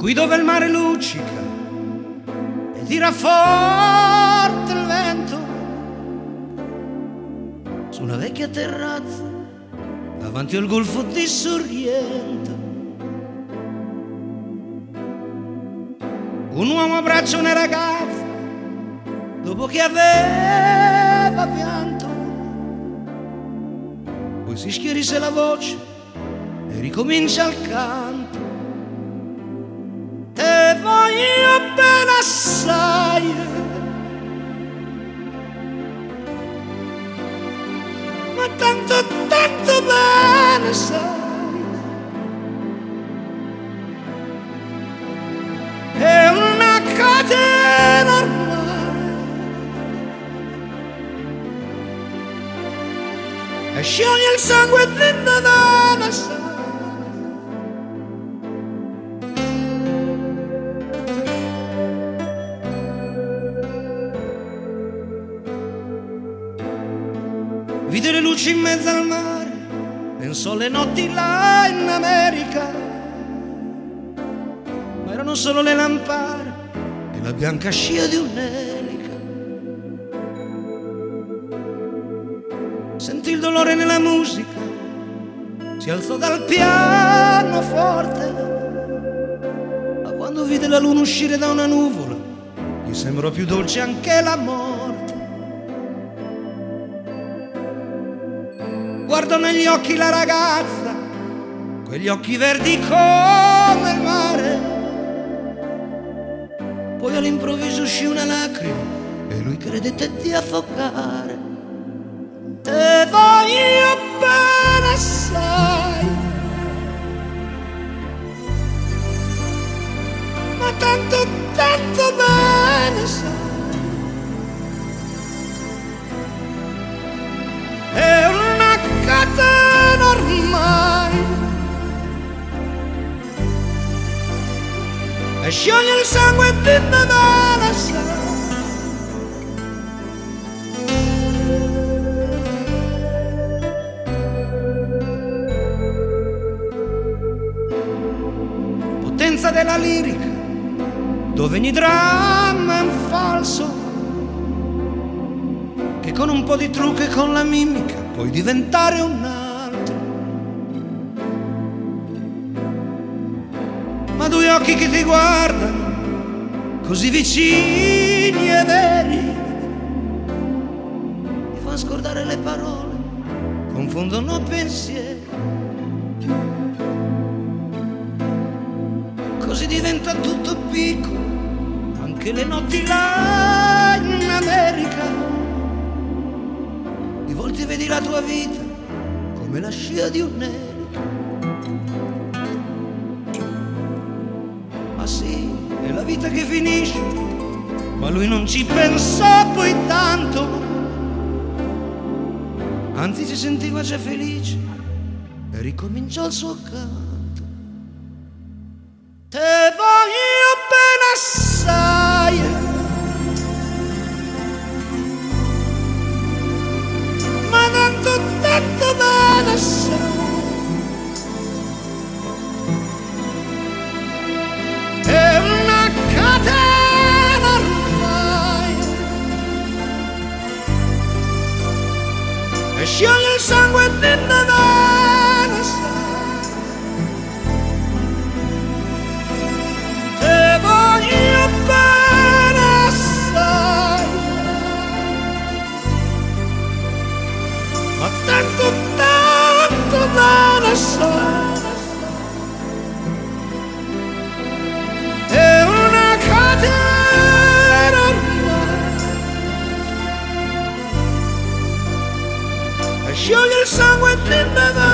qui dove il mare luccica e tira forte il vento, su una vecchia terrazza davanti al golfo di Sorrento. Un uomo abbraccia una ragazza dopo che aveva pianto, poi si schierisse la voce e ricomincia il canto. Voglio bene assai. Ma tanto, tanto bene sai. È una catena ormai. E scioglie il sangue dentro da una sai. Vide le luci in mezzo al mare, pensò alle notti là in America. Ma erano solo le lampare e la bianca scia di un'elica. Sentì il dolore nella musica, si alzò dal pianoforte. Ma quando vide la luna uscire da una nuvola, gli sembrò più dolce anche la guardo negli occhi la ragazza, quegli occhi verdi come il mare. Poi all'improvviso uscì una lacrima e lui credette di affogare. Te voglio bene assai, ma tanto, tanto bene e scioglie il sangue di Nadala potenza della lirica dove ogni dramma è un falso che con un po' di trucco e con la mimica puoi diventare un altro. Due occhi che ti guardano, così vicini e veri, ti fanno scordare le parole, confondono pensieri. Così diventa tutto piccolo, anche le notti là in America di volte vedi la tua vita come la scia di un'elica. Ma vita che finisce, ma lui non ci pensò poi tanto. Anzi si sentiva già felice e ricominciò il suo canto. Te voglio bene assai. ma tanto, tanto bene sai. E scioglie il sangue e scioglie